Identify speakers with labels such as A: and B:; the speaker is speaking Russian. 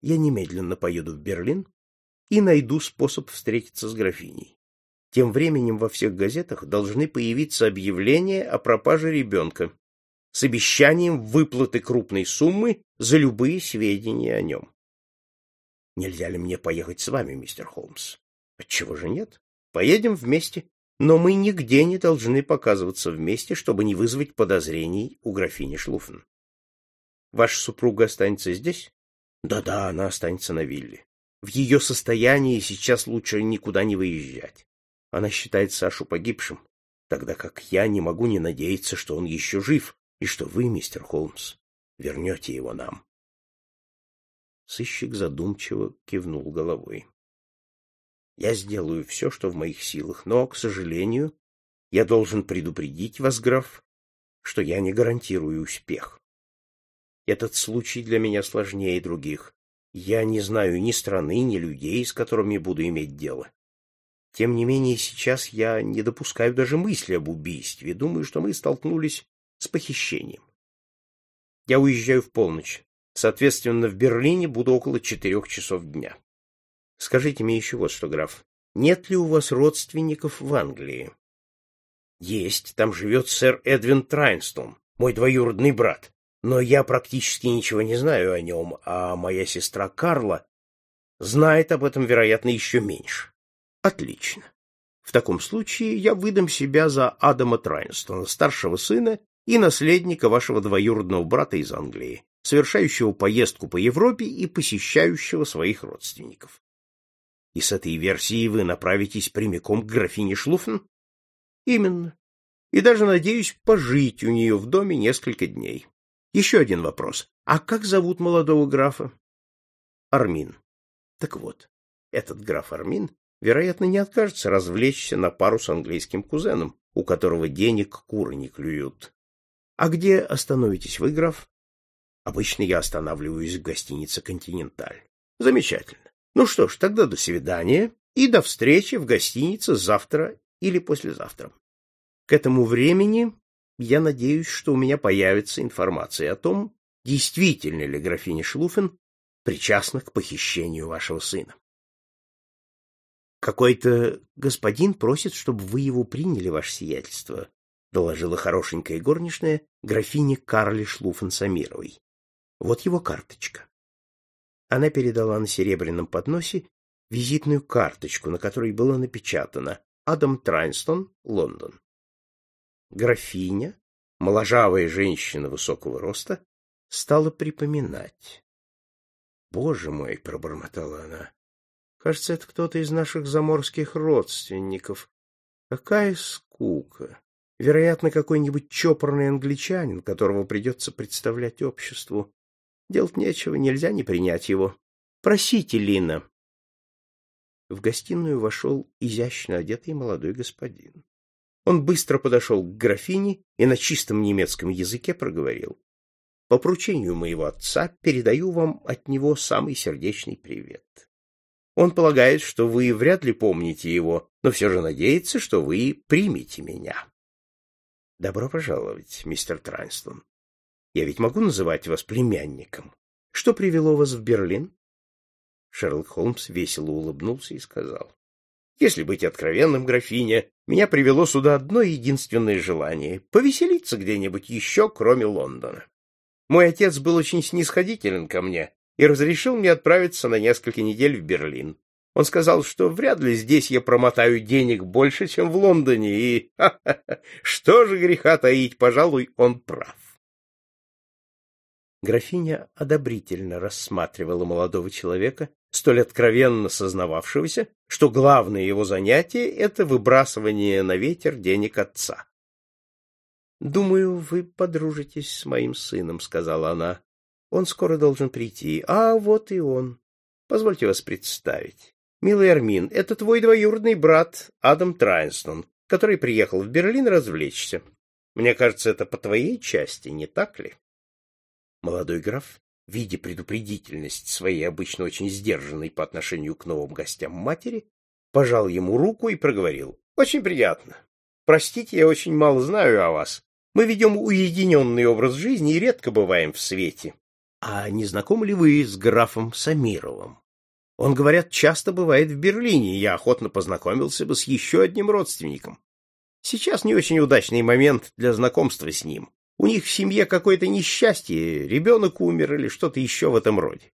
A: Я немедленно поеду в Берлин и найду способ встретиться с графиней. Тем временем во всех газетах должны появиться объявления о пропаже ребенка с обещанием выплаты крупной суммы за любые сведения о нем. Нельзя ли мне поехать с вами, мистер Холмс? Отчего же нет? Поедем вместе. Но мы нигде не должны показываться вместе, чтобы не вызвать подозрений у графини Шлуфен. Ваша супруга останется здесь? Да-да, она останется на вилле. В ее состоянии сейчас лучше никуда не выезжать. Она считает Сашу погибшим, тогда как я не могу не надеяться, что он еще жив, и что вы, мистер Холмс, вернете его нам. Сыщик задумчиво кивнул головой. Я сделаю все, что в моих силах, но, к сожалению, я должен предупредить вас, граф, что я не гарантирую успех. Этот случай для меня сложнее других. Я не знаю ни страны, ни людей, с которыми буду иметь дело. Тем не менее, сейчас я не допускаю даже мысли об убийстве. Думаю, что мы столкнулись с похищением. Я уезжаю в полночь. Соответственно, в Берлине буду около четырех часов дня. Скажите мне еще вот что, граф. Нет ли у вас родственников в Англии? Есть. Там живет сэр Эдвин Трайнстон, мой двоюродный брат. Но я практически ничего не знаю о нем, а моя сестра Карла знает об этом, вероятно, еще меньше. Отлично. В таком случае я выдам себя за Адама Трайнстона, старшего сына и наследника вашего двоюродного брата из Англии, совершающего поездку по Европе и посещающего своих родственников. И с этой версией вы направитесь прямиком к графине Шлуфен? Именно. И даже надеюсь пожить у нее в доме несколько дней. Еще один вопрос. А как зовут молодого графа? Армин. Так вот, этот граф Армин, вероятно, не откажется развлечься на пару с английским кузеном, у которого денег куры не клюют. А где остановитесь вы, граф? Обычно я останавливаюсь в гостинице «Континенталь». Замечательно. Ну что ж, тогда до свидания и до встречи в гостинице завтра или послезавтра. К этому времени я надеюсь, что у меня появится информация о том, действительно ли графиня Шлуфен причастна к похищению вашего сына. Какой-то господин просит, чтобы вы его приняли, ваше сиятельство, доложила хорошенькая горничная графине Карле Шлуфен-Самировой. Вот его карточка. Она передала на серебряном подносе визитную карточку, на которой было напечатано «Адам Трайнстон, Лондон». Графиня, моложавая женщина высокого роста, стала припоминать. «Боже мой!» — пробормотала она. «Кажется, это кто-то из наших заморских родственников. Какая скука! Вероятно, какой-нибудь чопорный англичанин, которого придется представлять обществу. Делать нечего, нельзя не принять его. Просите, Лина. В гостиную вошел изящно одетый молодой господин. Он быстро подошел к графине и на чистом немецком языке проговорил. По поручению моего отца передаю вам от него самый сердечный привет. Он полагает, что вы вряд ли помните его, но все же надеется, что вы примете меня. Добро пожаловать, мистер Трайнстон. Я ведь могу называть вас племянником. Что привело вас в Берлин? Шерлок Холмс весело улыбнулся и сказал. Если быть откровенным, графиня, меня привело сюда одно единственное желание — повеселиться где-нибудь еще, кроме Лондона. Мой отец был очень снисходителен ко мне и разрешил мне отправиться на несколько недель в Берлин. Он сказал, что вряд ли здесь я промотаю денег больше, чем в Лондоне, и... Что же греха таить, пожалуй, он прав. Графиня одобрительно рассматривала молодого человека, столь откровенно сознававшегося, что главное его занятие — это выбрасывание на ветер денег отца. — Думаю, вы подружитесь с моим сыном, — сказала она. — Он скоро должен прийти. А вот и он. Позвольте вас представить. Милый Армин, это твой двоюродный брат Адам Трайнстон, который приехал в Берлин развлечься. Мне кажется, это по твоей части, не так ли? Молодой граф, видя предупредительность своей обычно очень сдержанной по отношению к новым гостям матери, пожал ему руку и проговорил. — Очень приятно. Простите, я очень мало знаю о вас. Мы ведем уединенный образ жизни и редко бываем в свете. — А не знакомы ли вы с графом Самировым? Он, говорят, часто бывает в Берлине, я охотно познакомился бы с еще одним родственником. Сейчас не очень удачный момент для знакомства с ним. У них в семье какое-то несчастье, ребенок умер или что-то еще в этом роде.